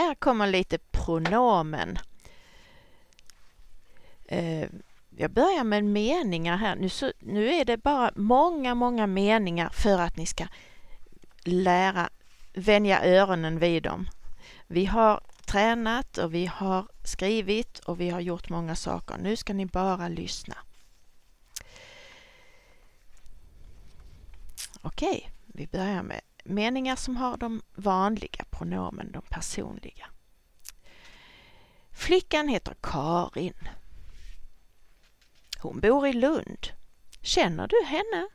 Här kommer lite pronomen. Eh, jag börjar med meningar här. Nu, så, nu är det bara många, många meningar för att ni ska lära vänja öronen vid dem. Vi har tränat och vi har skrivit och vi har gjort många saker. Nu ska ni bara lyssna. Okej, vi börjar med meningar som har de vanliga pronomen, de personliga. Flickan heter Karin. Hon bor i Lund. Känner du henne?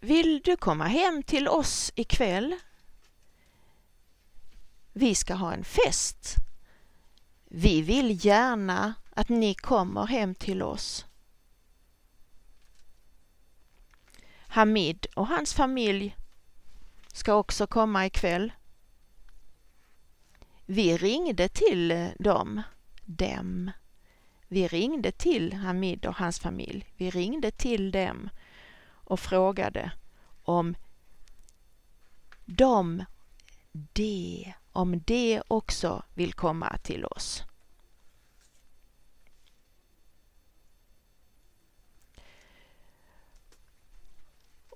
Vill du komma hem till oss ikväll? Vi ska ha en fest. Vi vill gärna att ni kommer hem till oss. Hamid och hans familj ska också komma ikväll. Vi ringde till dem, dem. Vi ringde till Hamid och hans familj. Vi ringde till dem och frågade om de, de, om de också vill komma till oss.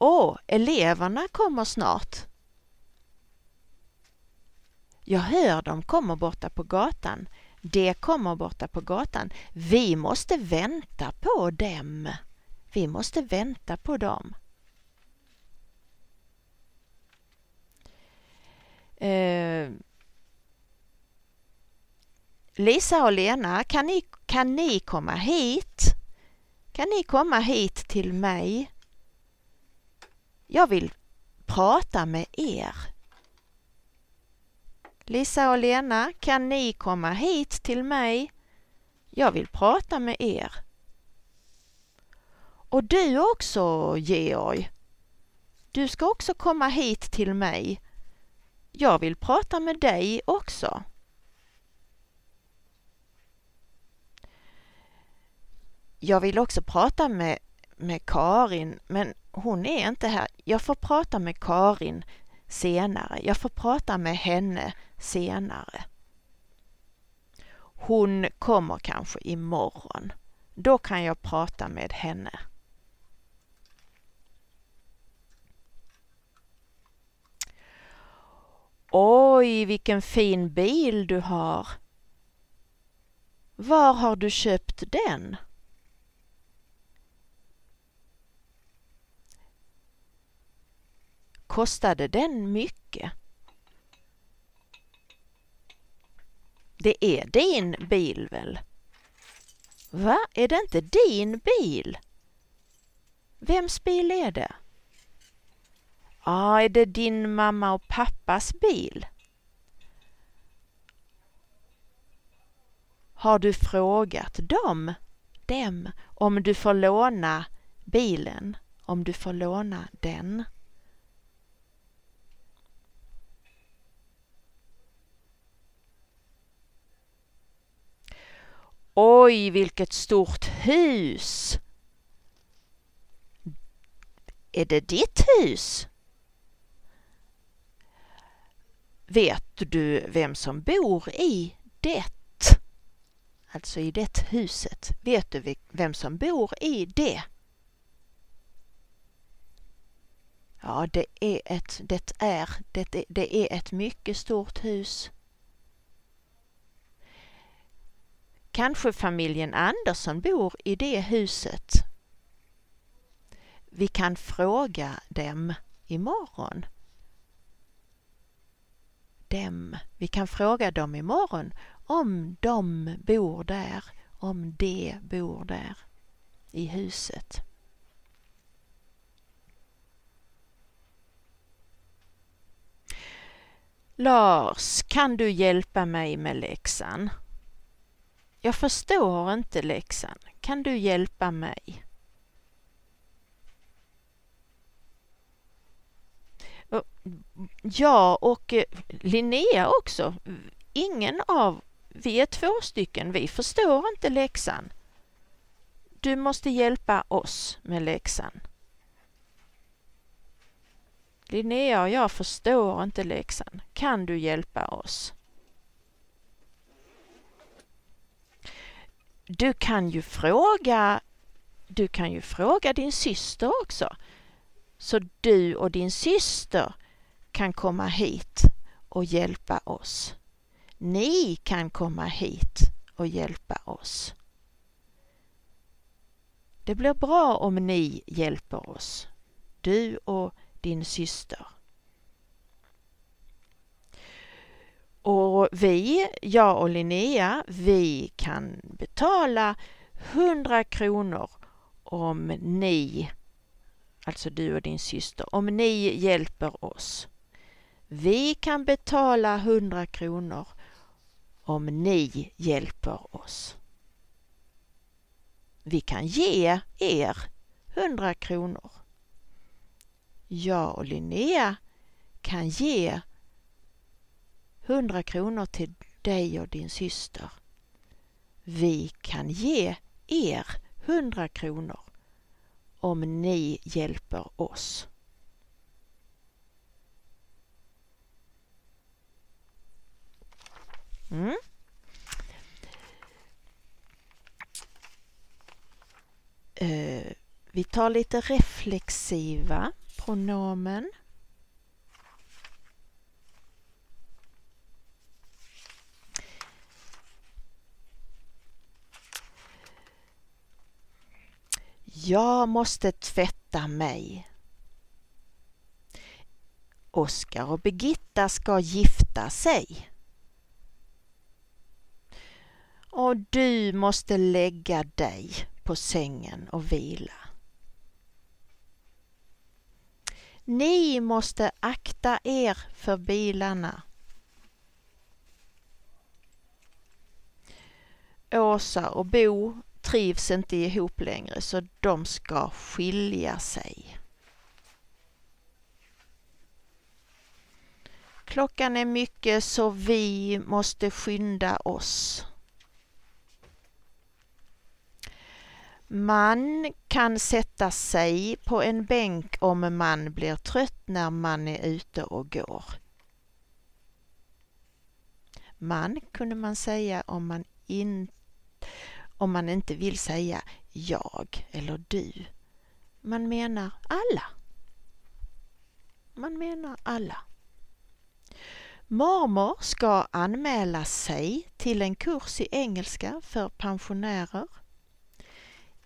Åh, eleverna kommer snart. Jag hör dem kommer borta på gatan. De kommer borta på gatan. Vi måste vänta på dem. Vi måste vänta på dem. Eh, Lisa och Lena, kan ni, kan ni komma hit? Kan ni komma hit till mig? Jag vill prata med er. Lisa och Lena, kan ni komma hit till mig? Jag vill prata med er. Och du också, Georg. Du ska också komma hit till mig. Jag vill prata med dig också. Jag vill också prata med, med Karin, men hon är inte här. Jag får prata med Karin senare. Jag får prata med henne senare. Hon kommer kanske imorgon. Då kan jag prata med henne. Oj, vilken fin bil du har. Var har du köpt den? Kostade den mycket? Det är din bil väl? Va, är det inte din bil? Vems bil är det? Ja, är det din mamma och pappas bil? Har du frågat dem, dem, om du får låna bilen, om du får låna den? Oj, vilket stort hus! Är det ditt hus? Vet du vem som bor i det? Alltså i det huset. Vet du vem som bor i det? Ja, det är ett, det är, det är, det är ett mycket stort hus. Kanske familjen Andersson bor i det huset. Vi kan fråga dem imorgon. Dem. Vi kan fråga dem imorgon om de bor där, om de bor där i huset. Lars, kan du hjälpa mig med läxan? Jag förstår inte läxan. Kan du hjälpa mig? Jag och eh, Linnea också. Ingen av, vi är två stycken, vi förstår inte läxan. Du måste hjälpa oss med läxan. Linnea och jag förstår inte läxan. Kan du hjälpa oss? Du kan ju fråga du kan ju fråga din syster också. Så du och din syster kan komma hit och hjälpa oss. Ni kan komma hit och hjälpa oss. Det blir bra om ni hjälper oss, du och din syster. Och vi, jag och Linnea, vi kan betala 100 kronor om ni, alltså du och din syster, om ni hjälper oss. Vi kan betala 100 kronor om ni hjälper oss. Vi kan ge er 100 kronor. Jag och Linnea kan ge 100 kronor till dig och din syster. Vi kan ge er 100 kronor om ni hjälper oss. Mm. Eh, vi tar lite reflexiva pronomen. Jag måste tvätta mig. Oskar och Birgitta ska gifta sig. Och du måste lägga dig på sängen och vila. Ni måste akta er för bilarna. Åsa och Bo trivs inte ihop längre så de ska skilja sig. Klockan är mycket så vi måste skynda oss. Man kan sätta sig på en bänk om man blir trött när man är ute och går. Man kunde man säga om man inte om man inte vill säga jag eller du. Man menar alla. Man menar alla. Mormor ska anmäla sig till en kurs i engelska för pensionärer.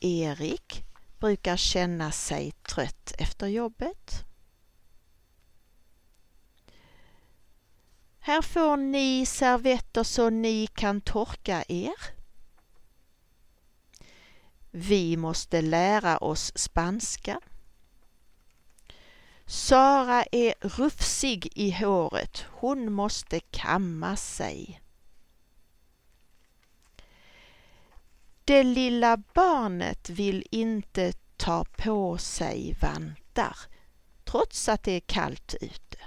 Erik brukar känna sig trött efter jobbet. Här får ni servetter så ni kan torka er. Vi måste lära oss spanska. Sara är rufsig i håret. Hon måste kamma sig. Det lilla barnet vill inte ta på sig vantar trots att det är kallt ute.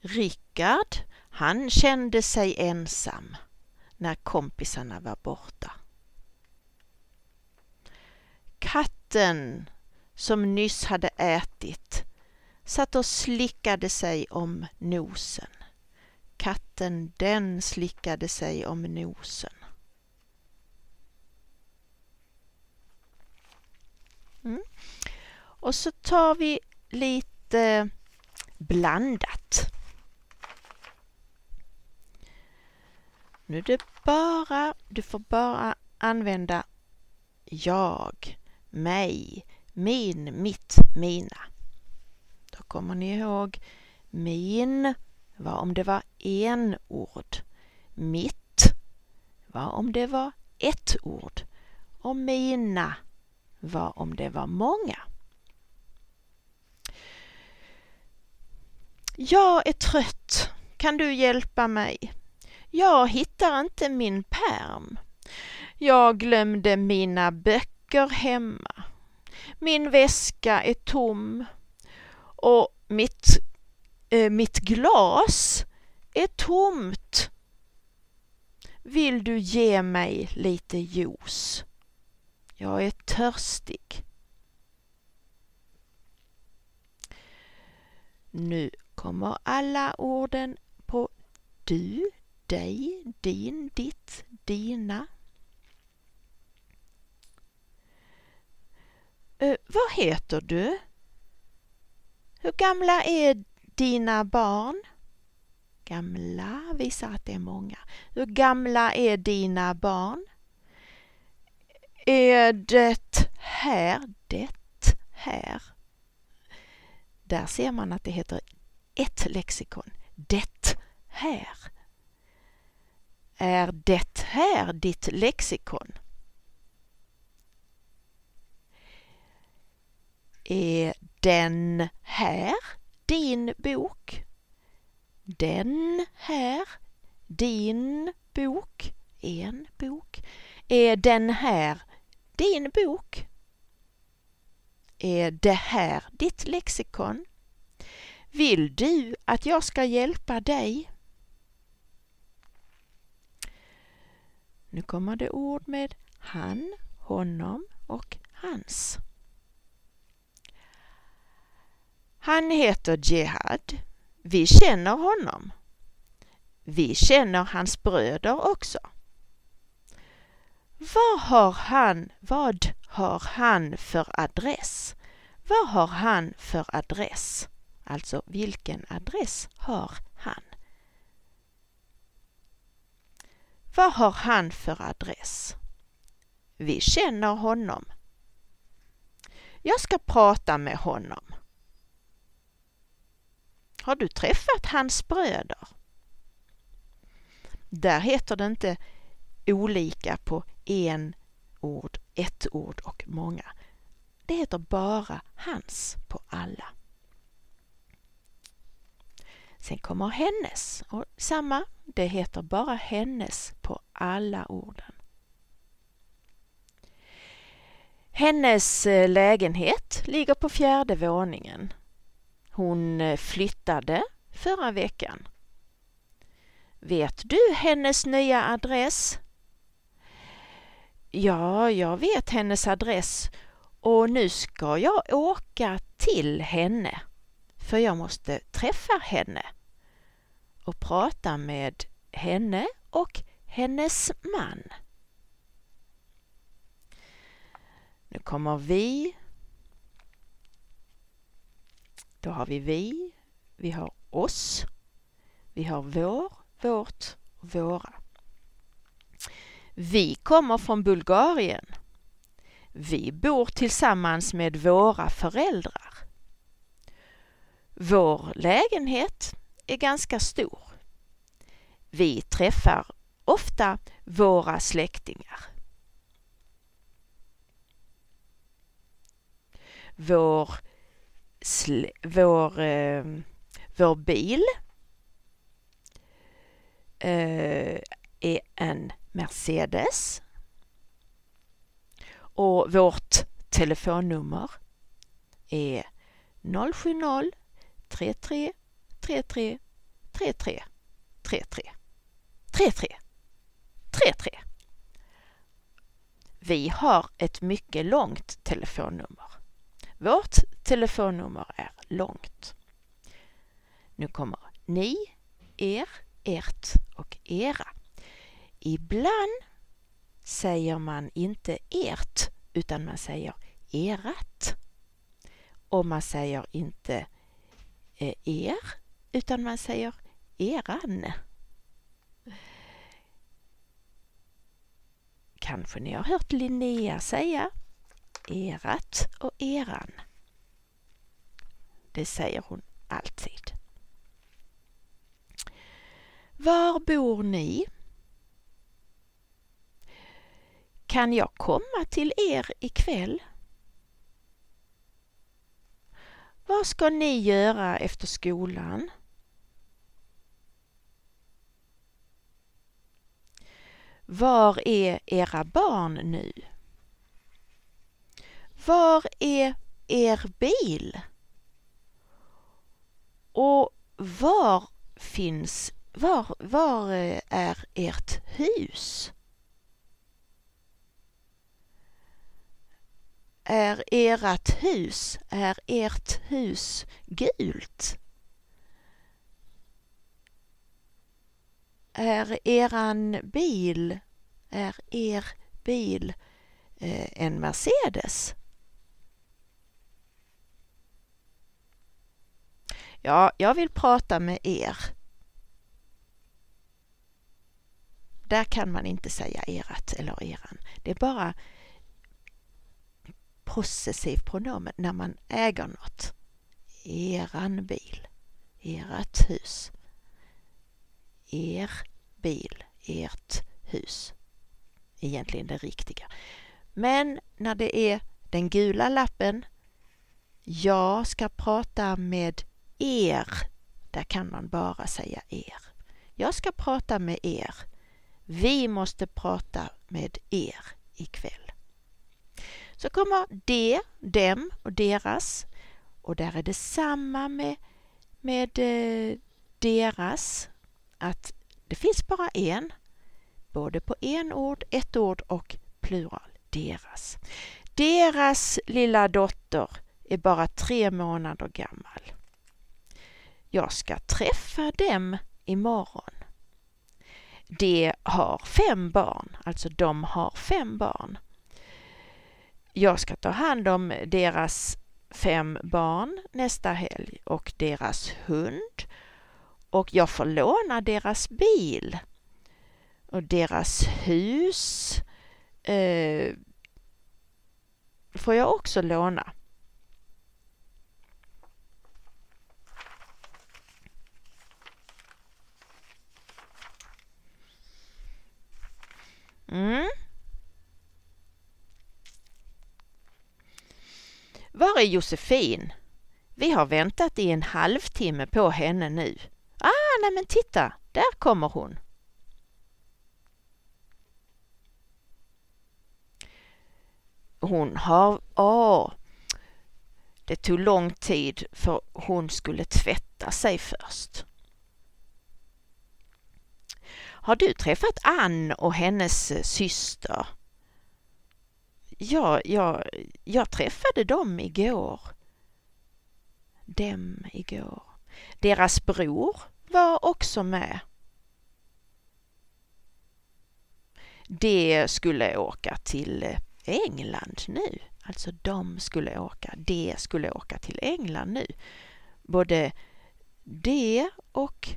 Rickard han kände sig ensam när kompisarna var borta. Katten som nyss hade ätit satt och slickade sig om nosen. Katten den slickade sig om nosen. Mm. Och så tar vi lite blandat. Nu är det bara, du får bara använda jag, mig, min, mitt, mina. Då kommer ni ihåg min var om det var en ord. Mitt var om det var ett ord. Och mina var om det var många. Jag är trött. Kan du hjälpa mig? Jag hittar inte min perm. Jag glömde mina böcker hemma. Min väska är tom och mitt, äh, mitt glas är tomt. Vill du ge mig lite juice? Jag är törstig. Nu kommer alla orden på du, dig, din, ditt, dina. Uh, vad heter du? Hur gamla är dina barn? Gamla visar att det är många. Hur gamla är dina barn? Är det här, det här? Där ser man att det heter ett lexikon. Det här. Är det här ditt lexikon? Är den här din bok? Den här din bok? En bok. Är den här din bok? Är det här ditt lexikon? Vill du att jag ska hjälpa dig? Nu kommer det ord med han, honom och hans. Han heter Jihad. Vi känner honom. Vi känner hans bröder också. Vad har han, vad har han för adress? Vad har han för adress? Alltså vilken adress har Vad har han för adress? Vi känner honom. Jag ska prata med honom. Har du träffat hans bröder? Där heter det inte olika på en ord, ett ord och många. Det heter bara hans på alla. Sen kommer hennes och samma, det heter bara hennes på alla orden. Hennes eh, lägenhet ligger på fjärde våningen. Hon eh, flyttade förra veckan. Vet du hennes nya adress? Ja, jag vet hennes adress och nu ska jag åka till henne för jag måste träffa henne och prata med henne och hennes man. Nu kommer vi. Då har vi vi, vi har oss, vi har vår, vårt och våra. Vi kommer från Bulgarien. Vi bor tillsammans med våra föräldrar. Vår lägenhet är ganska stor. Vi träffar ofta våra släktingar. Vår, vår, eh, vår bil eh, är en Mercedes. Och vårt telefonnummer är 070 33 33 33 33 33 33 Vi har ett mycket långt telefonnummer. Vårt telefonnummer är långt. Nu kommer ni, er, ert och era. Ibland säger man inte ert utan man säger erat. Och man säger inte eh, Eh, er utan man säger eran. Kanske ni har hört Linnea säga erat och eran. Det säger hon alltid. Var bor ni? Kan jag komma till er ikväll? Vad ska ni göra efter skolan? Var är era barn nu? Var är er bil? Och var finns, var, var eh, är ert hus? Är ert hus, är ert hus gult? Är eran bil, är er bil eh, en Mercedes? Ja, jag vill prata med er. Där kan man inte säga erat eller eran. Det är bara possessiv pronomen när man äger något. Eran bil, ert hus, er bil, ert hus. Egentligen det riktiga. Men när det är den gula lappen, jag ska prata med er, där kan man bara säga er. Jag ska prata med er. Vi måste prata med er ikväll. Så kommer de, dem och deras och där är det samma med, med eh, deras, att det finns bara en, både på en ord, ett ord och plural, deras. Deras lilla dotter är bara tre månader gammal. Jag ska träffa dem imorgon. De har fem barn, alltså de har fem barn. Jag ska ta hand om deras fem barn nästa helg och deras hund och jag får låna deras bil och deras hus eh, får jag också låna. Mm. Var är Josefin? Vi har väntat i en halvtimme på henne nu. Ah, nej men titta, där kommer hon. Hon har... Åh! Oh, det tog lång tid för hon skulle tvätta sig först. Har du träffat Ann och hennes syster? Ja, jag, jag träffade dem igår. Dem igår. Deras bror var också med. De skulle åka till eh, England nu. Alltså de skulle åka, de skulle åka till England nu. Både de och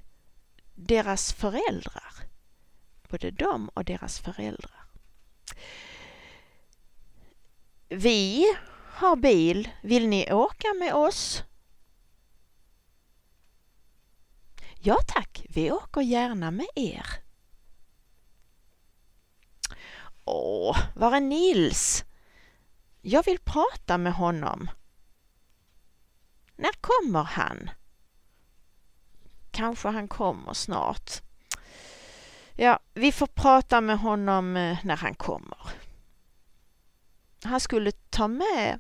deras föräldrar både de och deras föräldrar. Vi har bil. Vill ni åka med oss? Ja tack, vi åker gärna med er. Åh, var är Nils? Jag vill prata med honom. När kommer han? Kanske han kommer snart. Ja, vi får prata med honom eh, när han kommer. Han skulle ta med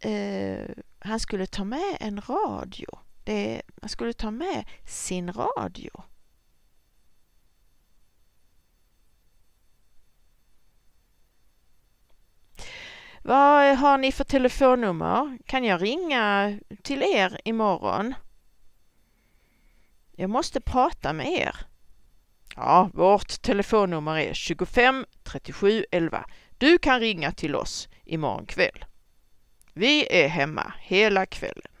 eh, han skulle ta med en radio. Det, han skulle ta med sin radio. Vad har ni för telefonnummer? Kan jag ringa till er imorgon? Jag måste prata med er. Ja, vårt telefonnummer är 25 37 11. Du kan ringa till oss imorgon kväll. Vi är hemma hela kvällen.